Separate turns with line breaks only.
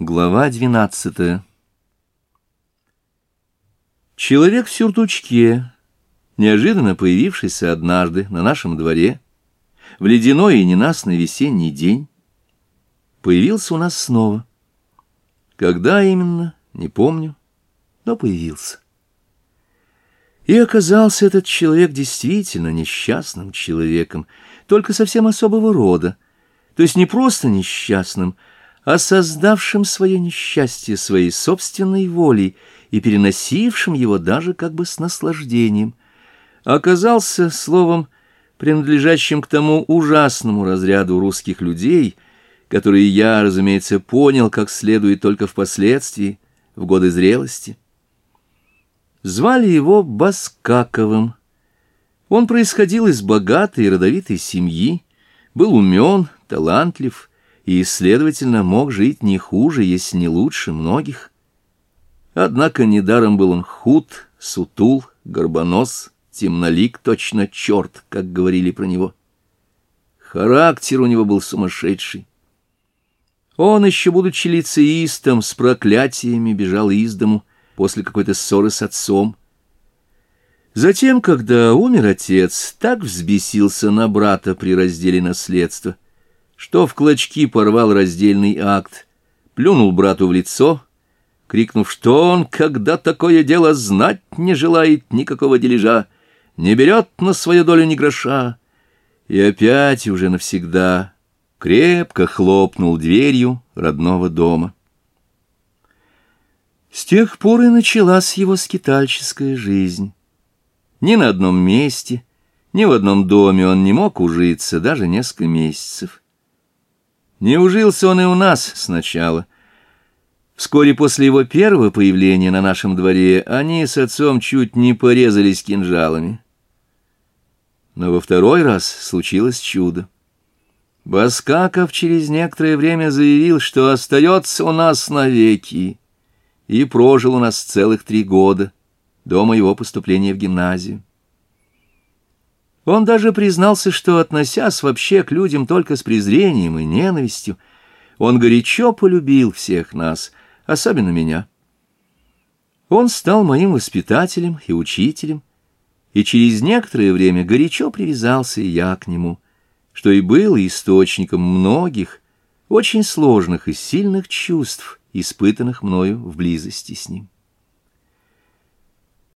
Глава 12. Человек в сюртучке, неожиданно появившийся однажды на нашем дворе, в ледяной и ненастный весенний день, появился у нас снова. Когда именно, не помню, но появился. И оказался этот человек действительно несчастным человеком, только совсем особого рода, то есть не просто несчастным, о свое несчастье своей собственной волей и переносившим его даже как бы с наслаждением, оказался словом, принадлежащим к тому ужасному разряду русских людей, которые я, разумеется, понял как следует только впоследствии, в годы зрелости. Звали его Баскаковым. Он происходил из богатой и родовитой семьи, был умен, талантлив, и, следовательно, мог жить не хуже, если не лучше многих. Однако недаром был он худ, сутул, горбонос, темнолик, точно черт, как говорили про него. Характер у него был сумасшедший. Он, еще будучи лицеистом, с проклятиями бежал из дому после какой-то ссоры с отцом. Затем, когда умер отец, так взбесился на брата при разделе наследства — что в клочки порвал раздельный акт, плюнул брату в лицо, крикнув, что он, когда такое дело знать не желает никакого дележа, не берет на свою долю ни гроша, и опять уже навсегда крепко хлопнул дверью родного дома. С тех пор и началась его скитальческая жизнь. Ни на одном месте, ни в одном доме он не мог ужиться даже несколько месяцев. Не ужился он и у нас сначала. Вскоре после его первого появления на нашем дворе они с отцом чуть не порезались кинжалами. Но во второй раз случилось чудо. Баскаков через некоторое время заявил, что остается у нас навеки, и прожил у нас целых три года до моего поступления в гимназию. Он даже признался, что, относясь вообще к людям только с презрением и ненавистью, он горячо полюбил всех нас, особенно меня. Он стал моим воспитателем и учителем, и через некоторое время горячо привязался я к нему, что и был источником многих, очень сложных и сильных чувств, испытанных мною в близости с ним.